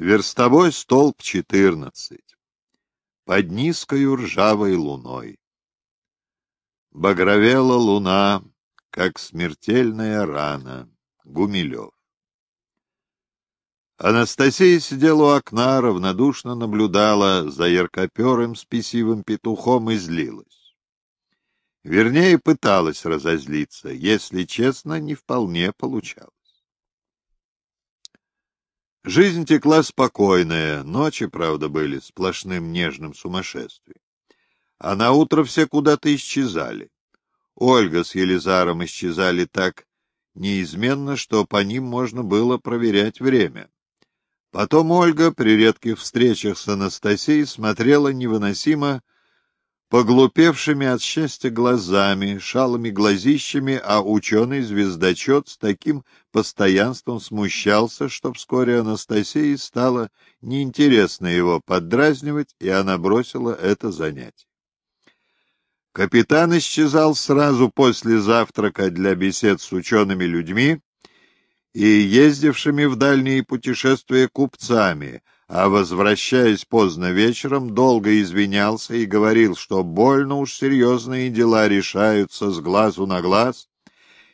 Верстовой столб четырнадцать. Под низкою ржавой луной. Багровела луна, как смертельная рана. Гумилев. Анастасия сидела у окна, равнодушно наблюдала за яркоперым спесивым петухом и злилась. Вернее, пыталась разозлиться, если честно, не вполне получалось. Жизнь текла спокойная, ночи, правда, были сплошным нежным сумасшествием. А на утро все куда-то исчезали. Ольга с Елизаром исчезали так неизменно, что по ним можно было проверять время. Потом Ольга при редких встречах с Анастасией смотрела невыносимо поглупевшими от счастья глазами, шалыми глазищами, а ученый-звездочет с таким постоянством смущался, что вскоре Анастасии стало неинтересно его поддразнивать, и она бросила это занятие. Капитан исчезал сразу после завтрака для бесед с учеными людьми и ездившими в дальние путешествия купцами, а, возвращаясь поздно вечером, долго извинялся и говорил, что больно уж серьезные дела решаются с глазу на глаз,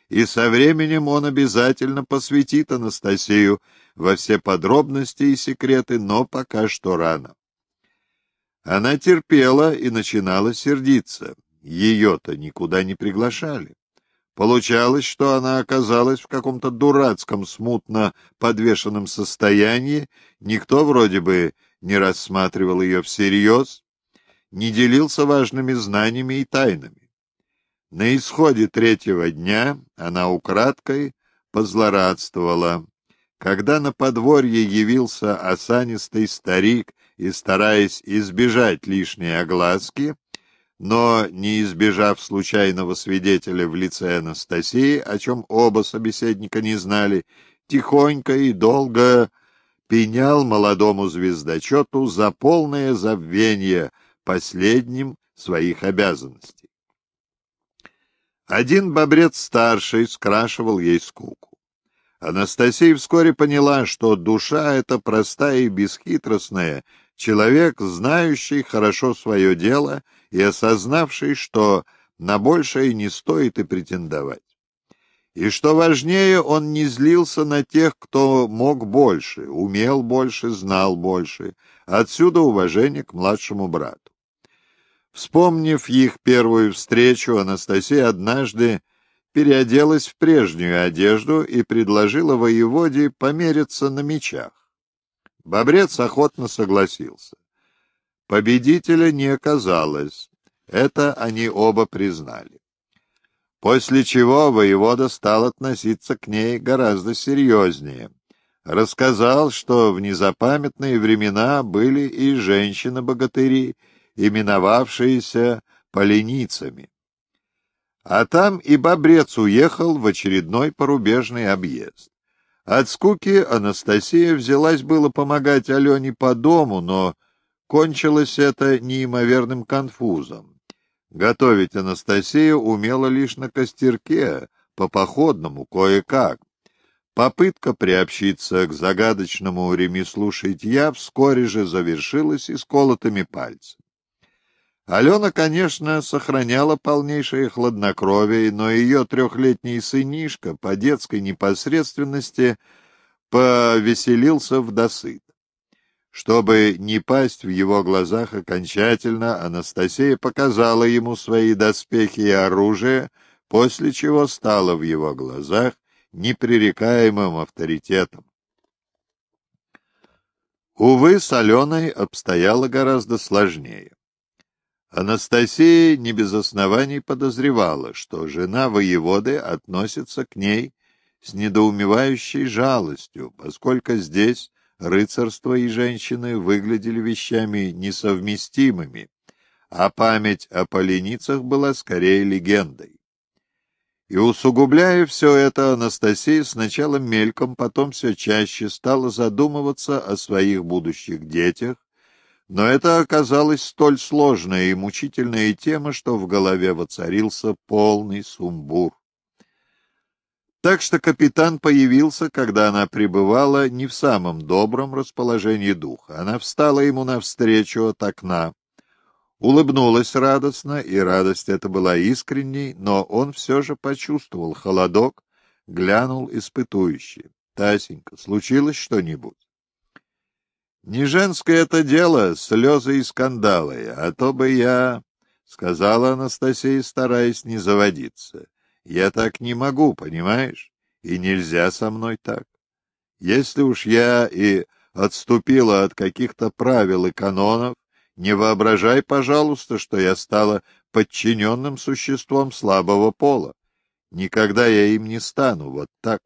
и со временем он обязательно посвятит Анастасию во все подробности и секреты, но пока что рано. Она терпела и начинала сердиться. Ее-то никуда не приглашали. Получалось, что она оказалась в каком-то дурацком, смутно подвешенном состоянии, никто вроде бы не рассматривал ее всерьез, не делился важными знаниями и тайнами. На исходе третьего дня она украдкой позлорадствовала. Когда на подворье явился осанистый старик и, стараясь избежать лишней огласки, но, не избежав случайного свидетеля в лице Анастасии, о чем оба собеседника не знали, тихонько и долго пенял молодому звездочету за полное забвение последним своих обязанностей. Один бобрец-старший скрашивал ей скуку. Анастасия вскоре поняла, что душа эта простая и бесхитростная, человек, знающий хорошо свое дело — и осознавший, что на большее не стоит и претендовать. И что важнее, он не злился на тех, кто мог больше, умел больше, знал больше. Отсюда уважение к младшему брату. Вспомнив их первую встречу, Анастасия однажды переоделась в прежнюю одежду и предложила воеводе помериться на мечах. Бобрец охотно согласился. Победителя не оказалось. Это они оба признали. После чего воевода стал относиться к ней гораздо серьезнее. Рассказал, что в незапамятные времена были и женщины-богатыри, именовавшиеся поленицами. А там и бобрец уехал в очередной порубежный объезд. От скуки Анастасия взялась было помогать Алене по дому, но Кончилось это неимоверным конфузом. Готовить Анастасия умела лишь на костерке, по-походному, кое-как. Попытка приобщиться к загадочному ремеслу шитья вскоре же завершилась исколотыми пальцами. Алена, конечно, сохраняла полнейшее хладнокровие, но ее трехлетний сынишка по детской непосредственности повеселился в досыт. Чтобы не пасть в его глазах окончательно, Анастасия показала ему свои доспехи и оружие, после чего стала в его глазах непререкаемым авторитетом. Увы, с Аленой обстояло гораздо сложнее. Анастасия не без оснований подозревала, что жена воеводы относится к ней с недоумевающей жалостью, поскольку здесь рыцарство и женщины выглядели вещами несовместимыми, а память о поленицах была скорее легендой. И усугубляя все это, Анастасия сначала мельком, потом все чаще стала задумываться о своих будущих детях, но это оказалась столь сложная и мучительная тема, что в голове воцарился полный сумбур. Так что капитан появился, когда она пребывала не в самом добром расположении духа. Она встала ему навстречу от окна, улыбнулась радостно, и радость эта была искренней, но он все же почувствовал холодок, глянул испытующий. «Тасенька, случилось что-нибудь?» «Не женское это дело, слезы и скандалы, а то бы я...» — сказала Анастасия, стараясь не заводиться. Я так не могу, понимаешь? И нельзя со мной так. Если уж я и отступила от каких-то правил и канонов, не воображай, пожалуйста, что я стала подчиненным существом слабого пола. Никогда я им не стану, вот так.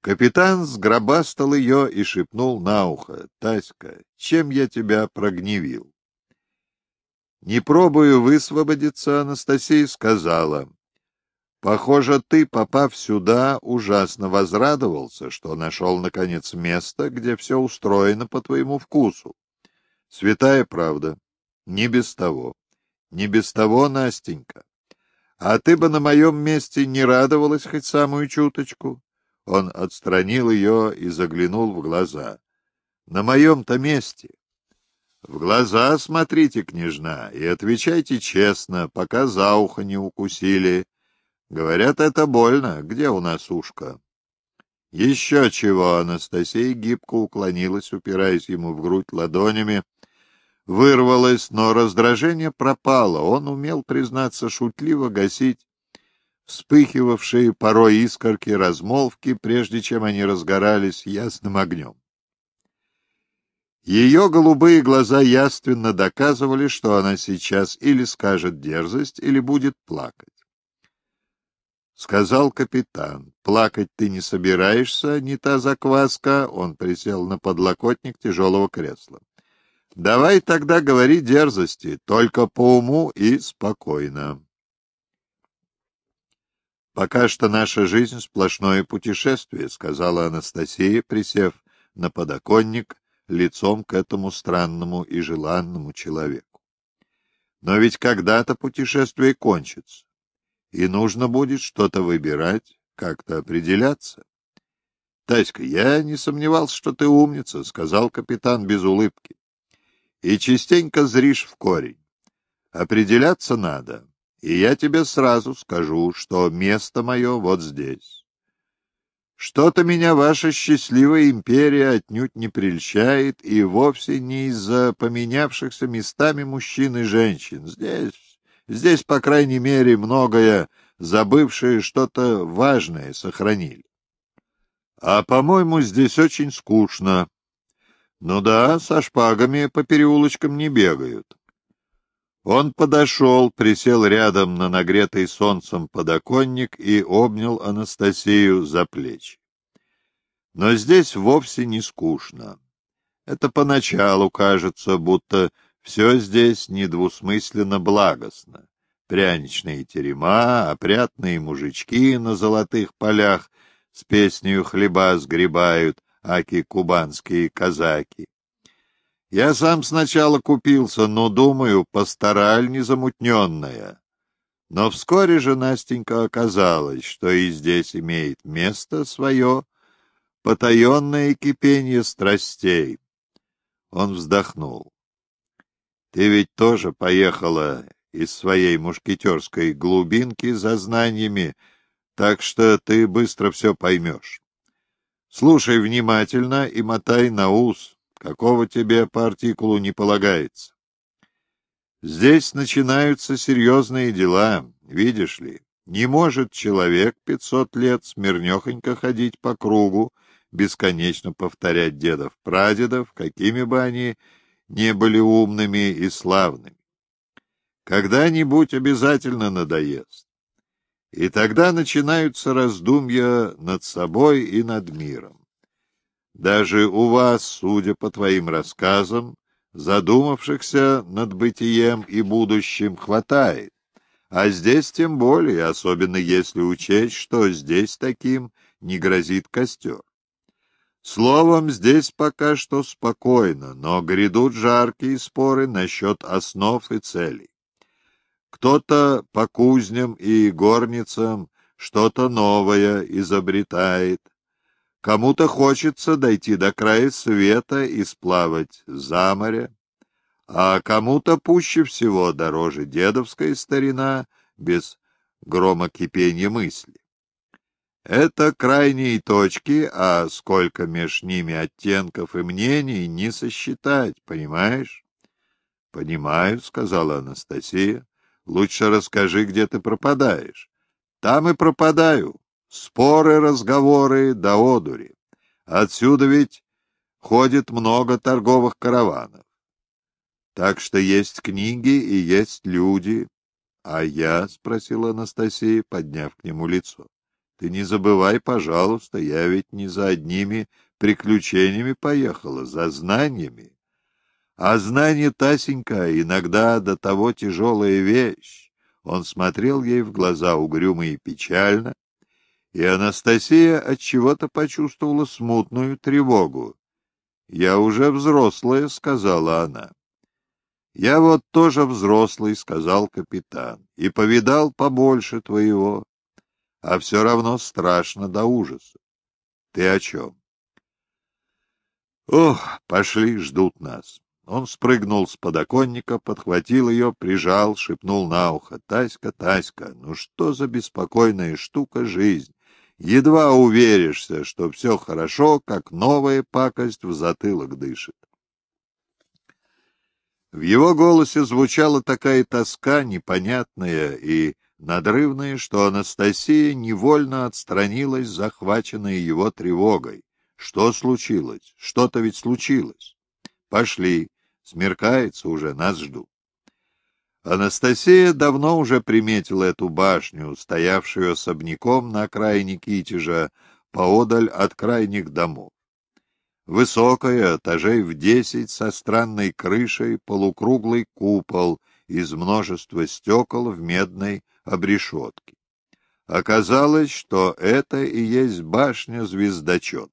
Капитан сгробастал ее и шепнул на ухо. — Таська, чем я тебя прогневил? Не пробую высвободиться, Анастасия сказала. Похоже, ты, попав сюда, ужасно возрадовался, что нашел, наконец, место, где все устроено по твоему вкусу. Святая правда. Не без того. Не без того, Настенька. А ты бы на моем месте не радовалась хоть самую чуточку? Он отстранил ее и заглянул в глаза. На моем-то месте. В глаза смотрите, княжна, и отвечайте честно, пока за ухо не укусили. Говорят, это больно. Где у нас ушко? Еще чего, Анастасия гибко уклонилась, упираясь ему в грудь ладонями. Вырвалась, но раздражение пропало. Он умел, признаться, шутливо гасить вспыхивавшие порой искорки размолвки, прежде чем они разгорались ясным огнем. Ее голубые глаза яственно доказывали, что она сейчас или скажет дерзость, или будет плакать. — сказал капитан. — Плакать ты не собираешься, не та закваска. Он присел на подлокотник тяжелого кресла. — Давай тогда говори дерзости, только по уму и спокойно. «Пока что наша жизнь — сплошное путешествие», — сказала Анастасия, присев на подоконник лицом к этому странному и желанному человеку. «Но ведь когда-то путешествие кончится и нужно будет что-то выбирать, как-то определяться. — Таська, я не сомневался, что ты умница, — сказал капитан без улыбки. — И частенько зришь в корень. Определяться надо, и я тебе сразу скажу, что место мое вот здесь. Что-то меня ваша счастливая империя отнюдь не прельщает, и вовсе не из-за поменявшихся местами мужчин и женщин. Здесь Здесь, по крайней мере, многое забывшие что-то важное сохранили. А, по-моему, здесь очень скучно. Ну да, со шпагами по переулочкам не бегают. Он подошел, присел рядом на нагретый солнцем подоконник и обнял Анастасию за плечи. Но здесь вовсе не скучно. Это поначалу кажется, будто все здесь недвусмысленно благостно. Пряничные терема, опрятные мужички на золотых полях с песнею хлеба сгребают, аки кубанские казаки. Я сам сначала купился, но, думаю, пастораль незамутненная. Но вскоре же Настенька оказалось, что и здесь имеет место свое потаенное кипение страстей. Он вздохнул. Ты ведь тоже поехала из своей мушкетерской глубинки за знаниями, так что ты быстро все поймешь. Слушай внимательно и мотай на ус, какого тебе по артикулу не полагается. Здесь начинаются серьезные дела, видишь ли. Не может человек пятьсот лет смирнехонько ходить по кругу, бесконечно повторять дедов-прадедов, какими бы они не были умными и славными. Когда-нибудь обязательно надоест. И тогда начинаются раздумья над собой и над миром. Даже у вас, судя по твоим рассказам, задумавшихся над бытием и будущим хватает. А здесь тем более, особенно если учесть, что здесь таким не грозит костер. Словом, здесь пока что спокойно, но грядут жаркие споры насчет основ и целей. Кто-то по кузням и горницам что-то новое изобретает. Кому-то хочется дойти до края света и сплавать за море, а кому-то пуще всего дороже дедовская старина без громокипения мысли. Это крайние точки, а сколько меж ними оттенков и мнений не сосчитать, понимаешь? — Понимаю, — сказала Анастасия. — Лучше расскажи, где ты пропадаешь. Там и пропадаю. Споры, разговоры да одури. Отсюда ведь ходит много торговых караванов. Так что есть книги и есть люди. — А я? — спросила Анастасия, подняв к нему лицо. Ты не забывай, пожалуйста, я ведь не за одними приключениями поехала, за знаниями. А знание, Тасенька, иногда до того тяжелая вещь. Он смотрел ей в глаза угрюмо и печально, и Анастасия от чего то почувствовала смутную тревогу. «Я уже взрослая», — сказала она. «Я вот тоже взрослый», — сказал капитан, — «и повидал побольше твоего а все равно страшно до ужаса. Ты о чем? Ох, пошли, ждут нас. Он спрыгнул с подоконника, подхватил ее, прижал, шепнул на ухо. Таська, Таська, ну что за беспокойная штука жизнь? Едва уверишься, что все хорошо, как новая пакость в затылок дышит. В его голосе звучала такая тоска непонятная и надрывные, что Анастасия невольно отстранилась, захваченная его тревогой. Что случилось? Что-то ведь случилось. Пошли, смеркается уже, нас ждут. Анастасия давно уже приметила эту башню, стоявшую особняком на окраине Китежа, поодаль от крайних домов. Высокая, этажей в десять, со странной крышей, полукруглый купол из множества стекол в медной обрешетки. Оказалось, что это и есть башня звездочетов.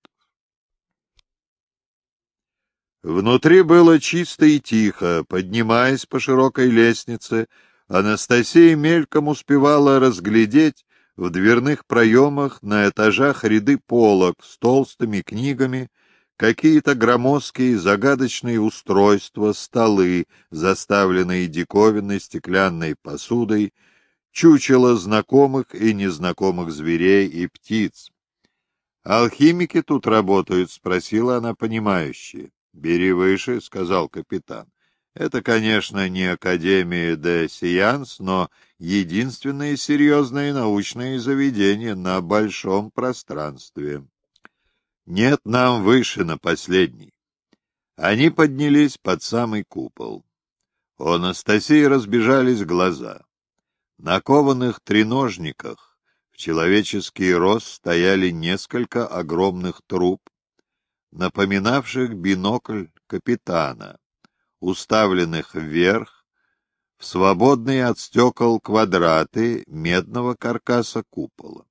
Внутри было чисто и тихо. Поднимаясь по широкой лестнице, Анастасия мельком успевала разглядеть в дверных проемах на этажах ряды полок с толстыми книгами, какие-то громоздкие загадочные устройства, столы, заставленные диковинной стеклянной посудой, чучело знакомых и незнакомых зверей и птиц. «Алхимики тут работают?» — спросила она понимающе. «Бери выше», — сказал капитан. «Это, конечно, не Академия де Сианс, но единственное серьезное научное заведение на большом пространстве. Нет, нам выше на последний». Они поднялись под самый купол. У Анастасии разбежались глаза. На кованых треножниках в человеческий рост стояли несколько огромных труб, напоминавших бинокль капитана, уставленных вверх в свободные от стекол квадраты медного каркаса купола.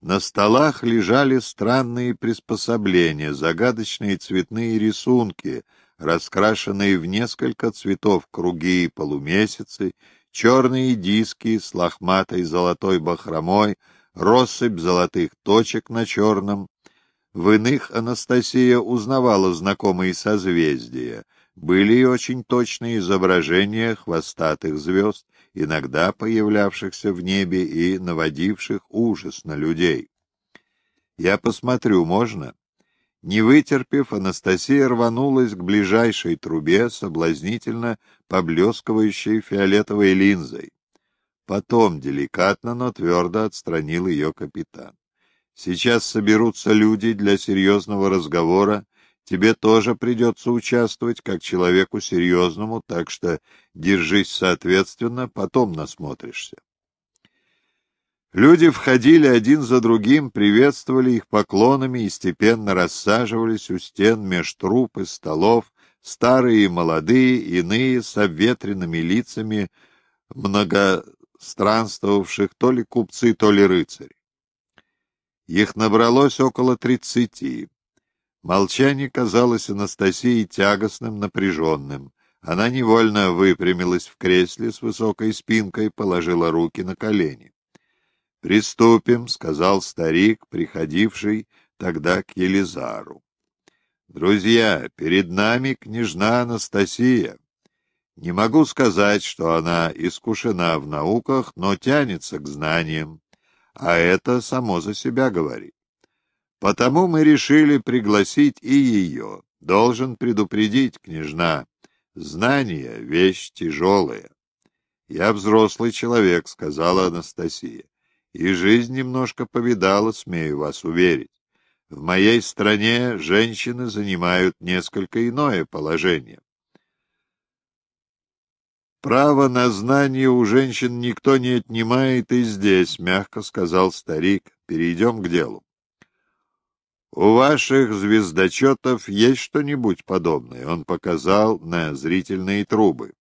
На столах лежали странные приспособления, загадочные цветные рисунки, раскрашенные в несколько цветов круги и полумесяцы, черные диски с лохматой золотой бахромой, россыпь золотых точек на черном. В иных Анастасия узнавала знакомые созвездия. Были и очень точные изображения хвостатых звезд, иногда появлявшихся в небе и наводивших ужас на людей. «Я посмотрю, можно?» Не вытерпев, Анастасия рванулась к ближайшей трубе, соблазнительно поблескивающей фиолетовой линзой. Потом деликатно, но твердо отстранил ее капитан. «Сейчас соберутся люди для серьезного разговора. Тебе тоже придется участвовать, как человеку серьезному, так что держись соответственно, потом насмотришься». Люди входили один за другим, приветствовали их поклонами и степенно рассаживались у стен меж труп и столов, старые и молодые, иные с обветренными лицами многостранствовавших то ли купцы, то ли рыцари. Их набралось около тридцати. Молчание казалось Анастасии тягостным, напряженным. Она невольно выпрямилась в кресле с высокой спинкой, положила руки на колени. «Приступим», — сказал старик, приходивший тогда к Елизару. «Друзья, перед нами княжна Анастасия. Не могу сказать, что она искушена в науках, но тянется к знаниям, а это само за себя говорит. Потому мы решили пригласить и ее. Должен предупредить, княжна, знание — вещь тяжелая. Я взрослый человек, — сказала Анастасия, — и жизнь немножко повидала, смею вас уверить. В моей стране женщины занимают несколько иное положение. «Право на знание у женщин никто не отнимает и здесь», — мягко сказал старик. «Перейдем к делу. У ваших звездочетов есть что-нибудь подобное?» Он показал на зрительные трубы.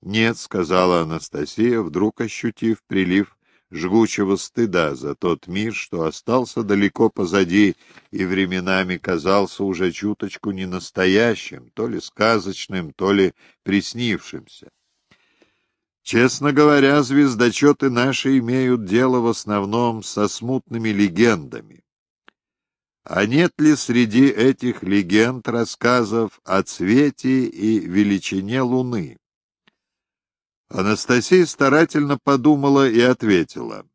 «Нет», — сказала Анастасия, вдруг ощутив прилив жгучего стыда за тот мир, что остался далеко позади и временами казался уже чуточку ненастоящим, то ли сказочным, то ли приснившимся. Честно говоря, звездочеты наши имеют дело в основном со смутными легендами. А нет ли среди этих легенд рассказов о цвете и величине Луны? Анастасия старательно подумала и ответила.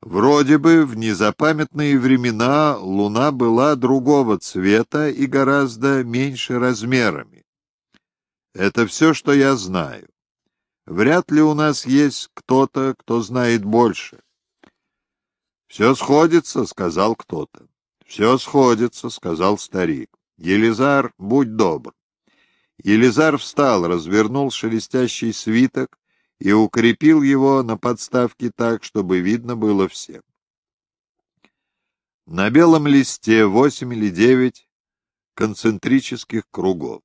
Вроде бы в незапамятные времена Луна была другого цвета и гораздо меньше размерами. Это все, что я знаю. Вряд ли у нас есть кто-то, кто знает больше. «Все сходится», — сказал кто-то. «Все сходится», — сказал старик. «Елизар, будь добр». Елизар встал, развернул шелестящий свиток и укрепил его на подставке так, чтобы видно было всем. На белом листе восемь или девять концентрических кругов.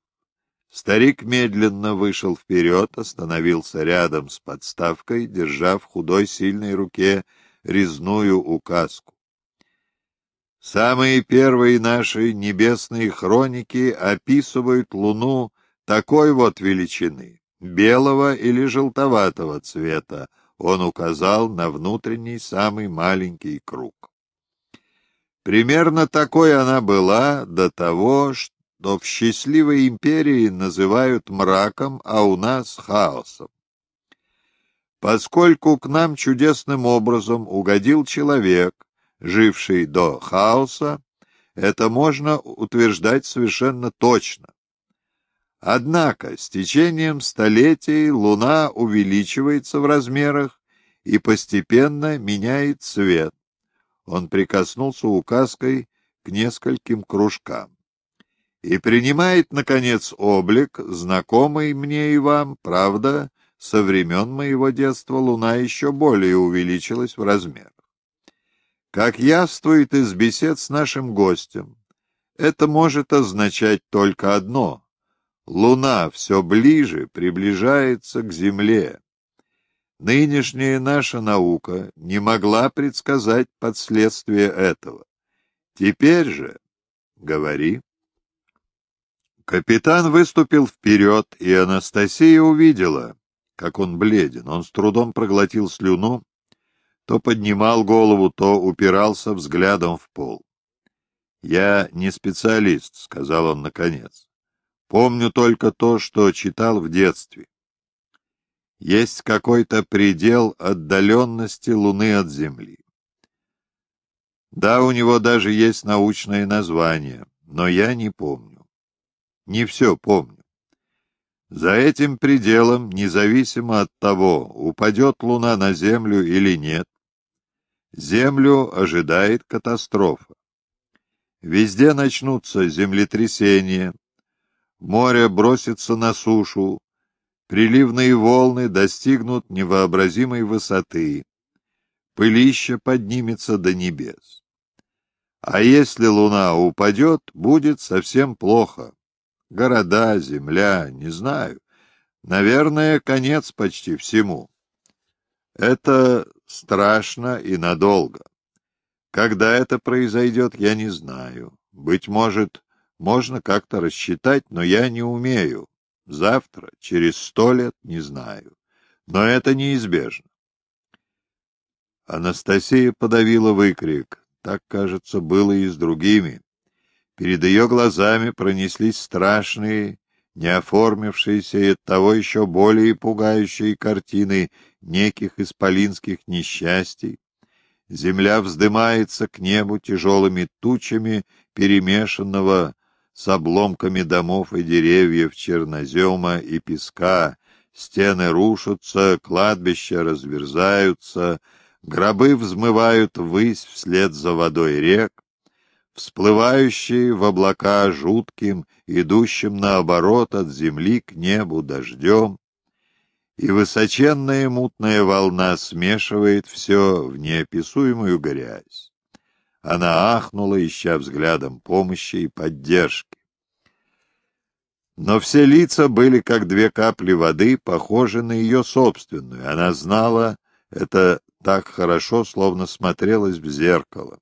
Старик медленно вышел вперед, остановился рядом с подставкой, держа в худой сильной руке резную указку. Самые первые наши небесные хроники описывают Луну такой вот величины, белого или желтоватого цвета, он указал на внутренний самый маленький круг. Примерно такой она была до того, что в счастливой империи называют мраком, а у нас хаосом. Поскольку к нам чудесным образом угодил человек, живший до хаоса, это можно утверждать совершенно точно. Однако с течением столетий Луна увеличивается в размерах и постепенно меняет цвет. Он прикоснулся указкой к нескольким кружкам и принимает, наконец, облик, знакомый мне и вам, правда, со времен моего детства луна еще более увеличилась в размерах. Как явствует из бесед с нашим гостем, это может означать только одно — Луна все ближе приближается к Земле. Нынешняя наша наука не могла предсказать последствия этого. Теперь же, говори. Капитан выступил вперед, и Анастасия увидела, как он бледен. Он с трудом проглотил слюну, то поднимал голову, то упирался взглядом в пол. «Я не специалист», — сказал он наконец. «Помню только то, что читал в детстве. Есть какой-то предел отдаленности Луны от Земли. Да, у него даже есть научное название, но я не помню не все помню. За этим пределом, независимо от того, упадет Луна на Землю или нет, Землю ожидает катастрофа. Везде начнутся землетрясения, море бросится на сушу, приливные волны достигнут невообразимой высоты, пылище поднимется до небес. А если луна упадет, будет совсем плохо. Города, земля, не знаю. Наверное, конец почти всему. Это страшно и надолго. Когда это произойдет, я не знаю. Быть может, можно как-то рассчитать, но я не умею. Завтра, через сто лет, не знаю. Но это неизбежно. Анастасия подавила выкрик. Так, кажется, было и с другими. Перед ее глазами пронеслись страшные, не оформившиеся и оттого еще более пугающие картины неких исполинских несчастий. Земля вздымается к небу тяжелыми тучами перемешанного с обломками домов и деревьев, чернозема и песка, стены рушатся, кладбища разверзаются, гробы взмывают ввысь вслед за водой рек, всплывающие в облака жутким, идущим наоборот от земли к небу дождем, и высоченная мутная волна смешивает все в неописуемую грязь. Она ахнула, ища взглядом помощи и поддержки. Но все лица были как две капли воды, похожи на ее собственную. Она знала это так хорошо, словно смотрелась в зеркало.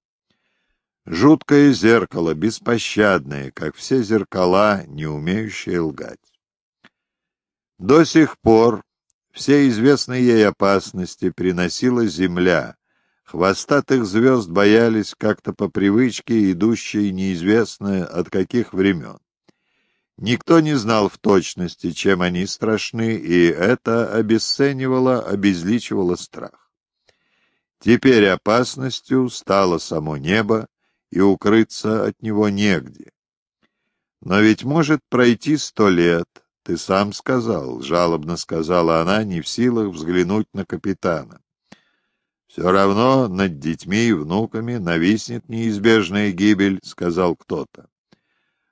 Жуткое зеркало, беспощадное, как все зеркала, не умеющие лгать. До сих пор все известные ей опасности приносила земля. Хвостатых звезд боялись как-то по привычке, идущей неизвестно от каких времен. Никто не знал в точности, чем они страшны, и это обесценивало, обезличивало страх. Теперь опасностью стало само небо, и укрыться от него негде. Но ведь может пройти сто лет, ты сам сказал, — жалобно сказала она, не в силах взглянуть на капитана. Все равно над детьми и внуками нависнет неизбежная гибель, — сказал кто-то.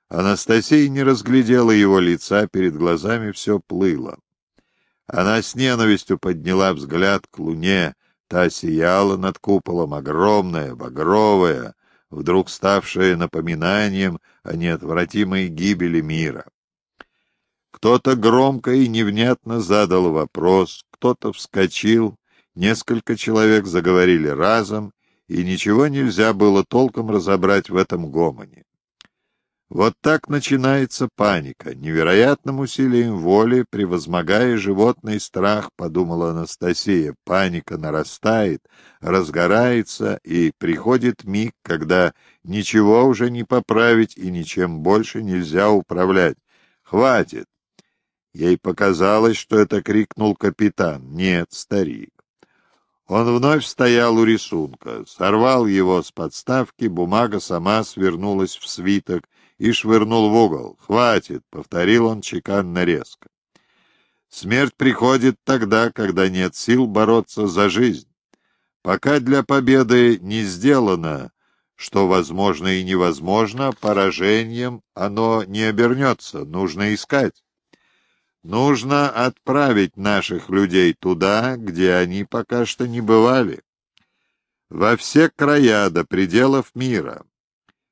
Анастасия не разглядела его лица, перед глазами все плыло. Она с ненавистью подняла взгляд к луне, та сияла над куполом, огромная, багровая, вдруг ставшее напоминанием о неотвратимой гибели мира. Кто-то громко и невнятно задал вопрос, кто-то вскочил, несколько человек заговорили разом, и ничего нельзя было толком разобрать в этом гомоне. Вот так начинается паника. Невероятным усилием воли, превозмогая животный страх, подумала Анастасия, паника нарастает, разгорается, и приходит миг, когда ничего уже не поправить и ничем больше нельзя управлять. Хватит! Ей показалось, что это крикнул капитан. Нет, старик. Он вновь стоял у рисунка, сорвал его с подставки, бумага сама свернулась в свиток, и швырнул в угол. «Хватит!» — повторил он чеканно резко. «Смерть приходит тогда, когда нет сил бороться за жизнь. Пока для победы не сделано, что возможно и невозможно, поражением оно не обернется, нужно искать. Нужно отправить наших людей туда, где они пока что не бывали, во все края до пределов мира,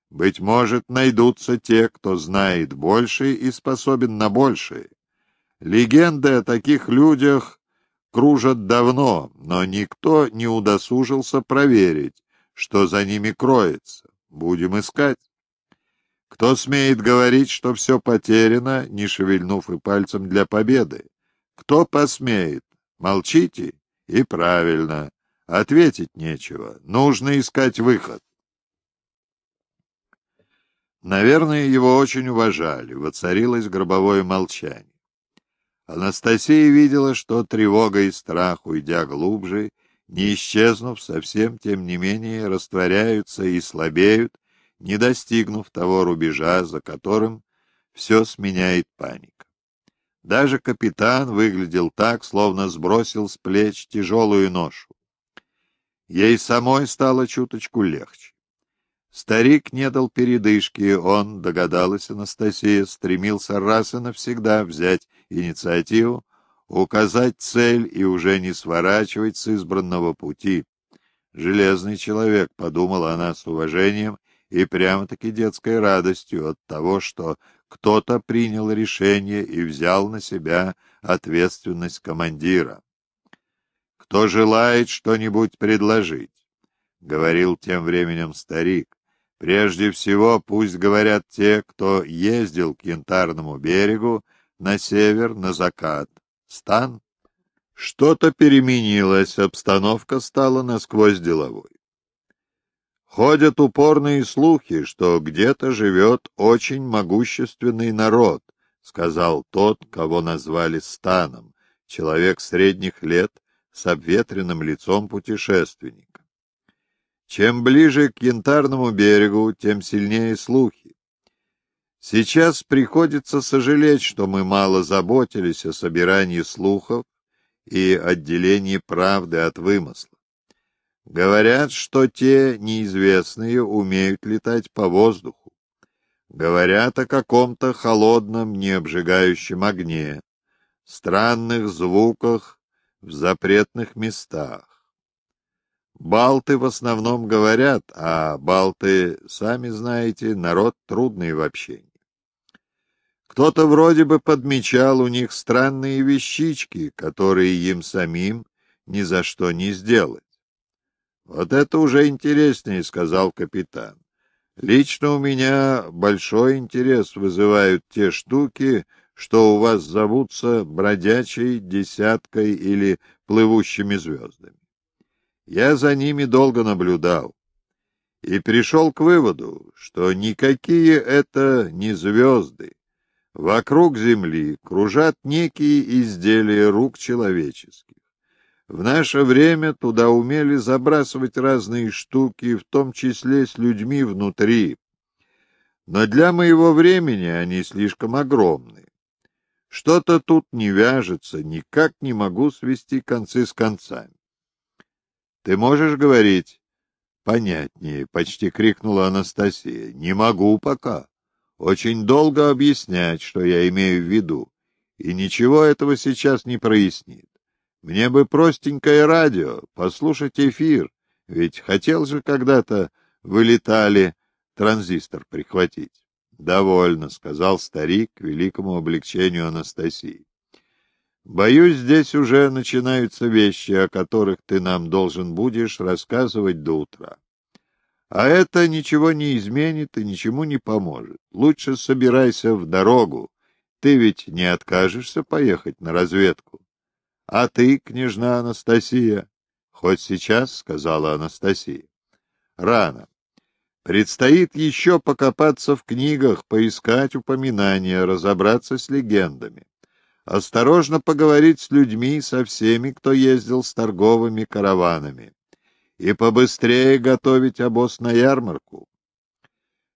быть может, найдутся те, кто знает больше и способен на большее. Легенды о таких людях кружат давно, но никто не удосужился проверить, что за ними кроется. Будем искать. Кто смеет говорить, что все потеряно, не шевельнув и пальцем для победы? Кто посмеет? Молчите? И правильно. Ответить нечего. Нужно искать выход. Наверное, его очень уважали, воцарилось гробовое молчание. Анастасия видела, что тревога и страх, уйдя глубже, не исчезнув совсем, тем не менее растворяются и слабеют, не достигнув того рубежа, за которым все сменяет паника. Даже капитан выглядел так, словно сбросил с плеч тяжелую ношу. Ей самой стало чуточку легче. Старик не дал передышки, он, догадалась Анастасия, стремился раз и навсегда взять инициативу, указать цель и уже не сворачивать с избранного пути. «Железный человек», — подумала она с уважением и прямо-таки детской радостью от того, что кто-то принял решение и взял на себя ответственность командира. «Кто желает что-нибудь предложить?» — говорил тем временем старик. Прежде всего, пусть говорят те, кто ездил к Янтарному берегу, на север, на закат. Стан? Что-то переменилось, обстановка стала насквозь деловой. Ходят упорные слухи, что где-то живет очень могущественный народ, сказал тот, кого назвали Станом, человек средних лет с обветренным лицом путешественника. Чем ближе к Янтарному берегу, тем сильнее слухи. Сейчас приходится сожалеть, что мы мало заботились о собирании слухов и отделении правды от вымысла. Говорят, что те неизвестные умеют летать по воздуху. Говорят о каком-то холодном, необжигающем огне, странных звуках в запретных местах. Балты в основном говорят, а балты, сами знаете, народ трудный в общении. Кто-то вроде бы подмечал у них странные вещички, которые им самим ни за что не сделать. «Вот это уже интереснее», — сказал капитан. «Лично у меня большой интерес вызывают те штуки, что у вас зовутся бродячей десяткой или плывущими звездами. Я за ними долго наблюдал и пришел к выводу, что никакие это не звезды. Вокруг Земли кружат некие изделия рук человеческих. В наше время туда умели забрасывать разные штуки, в том числе с людьми внутри. Но для моего времени они слишком огромны. Что-то тут не вяжется, никак не могу свести концы с концами. Ты можешь говорить? Понятнее, почти крикнула Анастасия. Не могу пока. Очень долго объяснять, что я имею в виду, и ничего этого сейчас не прояснит. Мне бы простенькое радио, послушать эфир, ведь хотел же когда-то вылетали транзистор прихватить. «Довольно», — сказал старик к великому облегчению Анастасии. «Боюсь, здесь уже начинаются вещи, о которых ты нам должен будешь рассказывать до утра. А это ничего не изменит и ничему не поможет. Лучше собирайся в дорогу. Ты ведь не откажешься поехать на разведку. А ты, княжна Анастасия? Хоть сейчас, — сказала Анастасия. Рано. Предстоит еще покопаться в книгах, поискать упоминания, разобраться с легендами. Осторожно поговорить с людьми, со всеми, кто ездил с торговыми караванами. И побыстрее готовить обоз на ярмарку.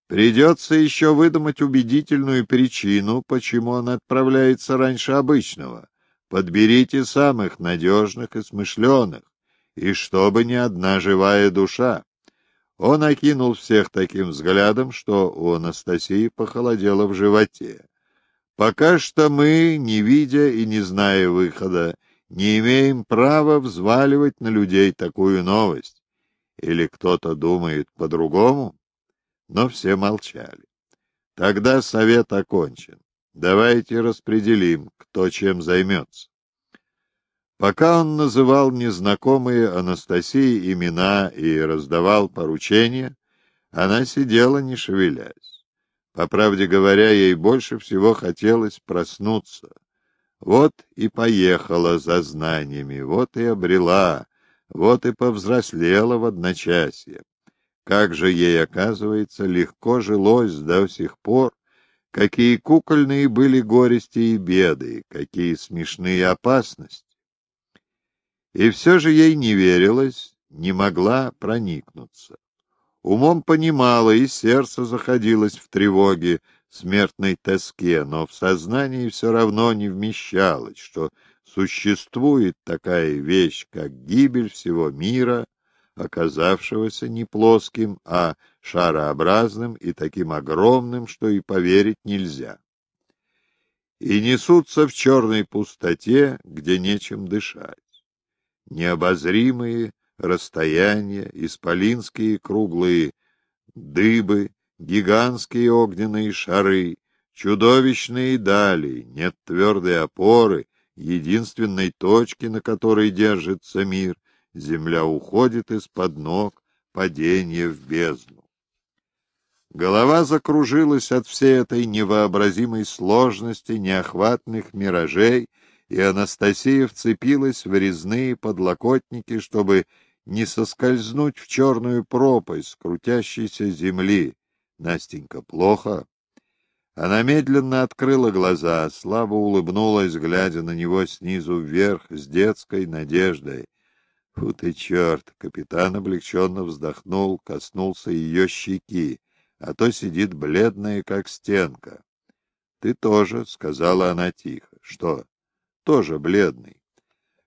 Придется еще выдумать убедительную причину, почему он отправляется раньше обычного. Подберите самых надежных и смышленых, и чтобы ни одна живая душа. Он окинул всех таким взглядом, что у Анастасии похолодело в животе. Пока что мы, не видя и не зная выхода, не имеем права взваливать на людей такую новость. Или кто-то думает по-другому? Но все молчали. Тогда совет окончен. Давайте распределим, кто чем займется. Пока он называл незнакомые Анастасии имена и раздавал поручения, она сидела, не шевелясь. По правде говоря, ей больше всего хотелось проснуться. Вот и поехала за знаниями, вот и обрела, вот и повзрослела в одночасье. Как же ей, оказывается, легко жилось до сих пор, какие кукольные были горести и беды, какие смешные опасности. И все же ей не верилось, не могла проникнуться. Умом понимала, и сердце заходилось в тревоге, смертной тоске, но в сознании все равно не вмещалось, что существует такая вещь, как гибель всего мира, оказавшегося не плоским, а шарообразным и таким огромным, что и поверить нельзя. И несутся в черной пустоте, где нечем дышать необозримые расстояния, исполинские круглые дыбы, гигантские огненные шары, чудовищные дали, нет твердой опоры, единственной точки, на которой держится мир, земля уходит из-под ног, падение в бездну. Голова закружилась от всей этой невообразимой сложности неохватных миражей и Анастасия вцепилась в резные подлокотники, чтобы не соскользнуть в черную пропасть крутящейся земли. Настенька, плохо? Она медленно открыла глаза, слабо улыбнулась, глядя на него снизу вверх с детской надеждой. Фу ты черт! Капитан облегченно вздохнул, коснулся ее щеки, а то сидит бледная, как стенка. — Ты тоже, — сказала она тихо. — Что? — Тоже бледный.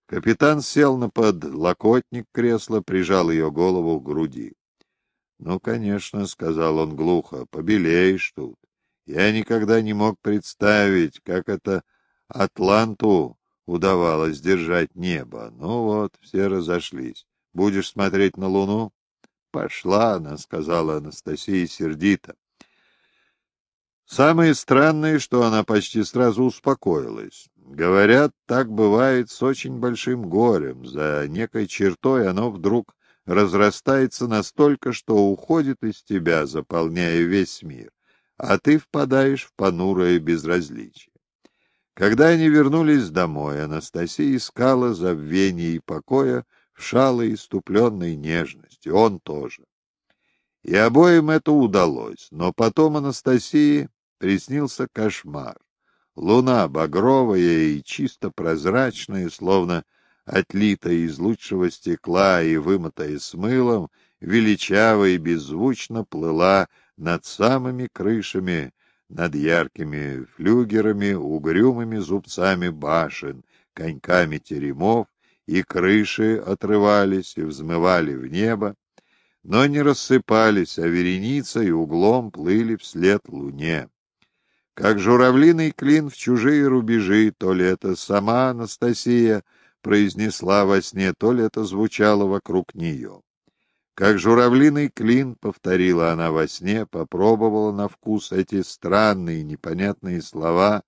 Капитан сел на подлокотник кресла, прижал ее голову к груди. — Ну, конечно, — сказал он глухо, — побелеешь тут. Я никогда не мог представить, как это Атланту удавалось держать небо. Ну вот, все разошлись. Будешь смотреть на луну? Пошла она, — сказала Анастасия сердито. Самое странное, что она почти сразу успокоилась. Говорят, так бывает с очень большим горем. За некой чертой оно вдруг разрастается настолько, что уходит из тебя, заполняя весь мир, а ты впадаешь в понурое безразличие. Когда они вернулись домой, Анастасия искала забвения и покоя в шалой иступленной нежности, он тоже. И обоим это удалось, но потом Анастасии приснился кошмар. Луна багровая и чисто прозрачная, словно отлитая из лучшего стекла и вымытая с мылом, величаво и беззвучно плыла над самыми крышами, над яркими флюгерами, угрюмыми зубцами башен, коньками теремов, и крыши отрывались и взмывали в небо, но не рассыпались, а вереницей углом плыли вслед луне. Как журавлиный клин в чужие рубежи, то ли это сама Анастасия произнесла во сне, то ли это звучало вокруг нее. Как журавлиный клин, повторила она во сне, попробовала на вкус эти странные непонятные слова,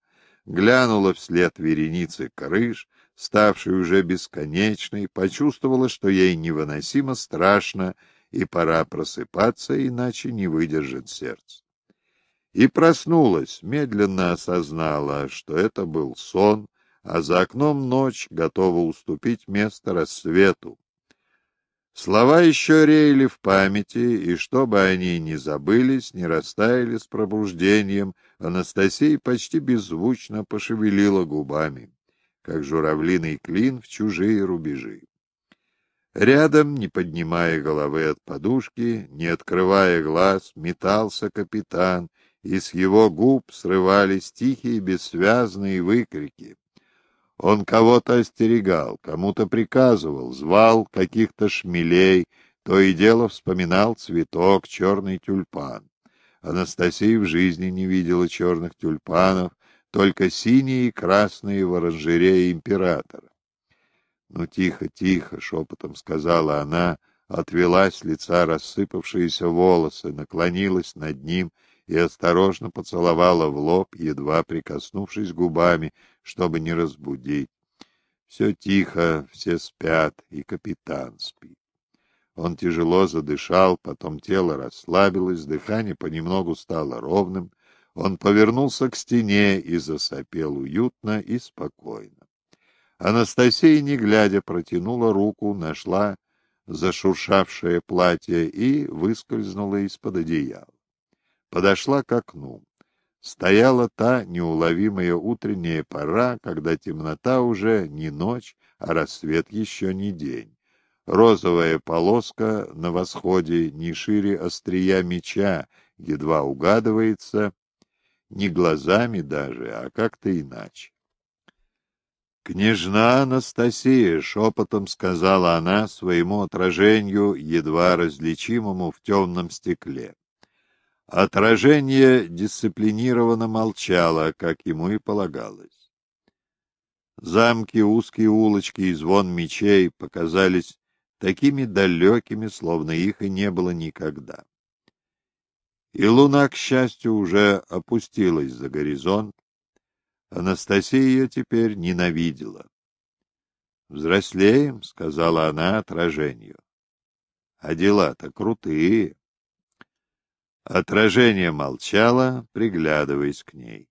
глянула вслед вереницы крыш, ставшей уже бесконечной, почувствовала, что ей невыносимо страшно, и пора просыпаться, иначе не выдержит сердце и проснулась, медленно осознала, что это был сон, а за окном ночь готова уступить место рассвету. Слова еще реяли в памяти, и чтобы они не забылись, не растаяли с пробуждением, Анастасия почти беззвучно пошевелила губами, как журавлиный клин в чужие рубежи. Рядом, не поднимая головы от подушки, не открывая глаз, метался капитан — и с его губ срывались тихие бессвязные выкрики. Он кого-то остерегал, кому-то приказывал, звал каких-то шмелей, то и дело вспоминал цветок, черный тюльпан. Анастасия в жизни не видела черных тюльпанов, только синие и красные в оранжерее императора. — Ну, тихо, тихо, — шепотом сказала она, отвела с лица рассыпавшиеся волосы, наклонилась над ним и осторожно поцеловала в лоб, едва прикоснувшись губами, чтобы не разбудить. Все тихо, все спят, и капитан спит. Он тяжело задышал, потом тело расслабилось, дыхание понемногу стало ровным. Он повернулся к стене и засопел уютно и спокойно. Анастасия, не глядя, протянула руку, нашла зашуршавшее платье и выскользнула из-под одеяла подошла к окну. Стояла та неуловимая утренняя пора, когда темнота уже не ночь, а рассвет еще не день. Розовая полоска на восходе не шире острия меча едва угадывается, не глазами даже, а как-то иначе. «Княжна Анастасия!» — шепотом сказала она своему отражению, едва различимому в темном стекле. Отражение дисциплинированно молчало, как ему и полагалось. Замки, узкие улочки и звон мечей показались такими далекими, словно их и не было никогда. И луна, к счастью, уже опустилась за горизонт. Анастасия ее теперь ненавидела. «Взрослеем», — сказала она отражению. «А дела-то крутые». Отражение молчало, приглядываясь к ней.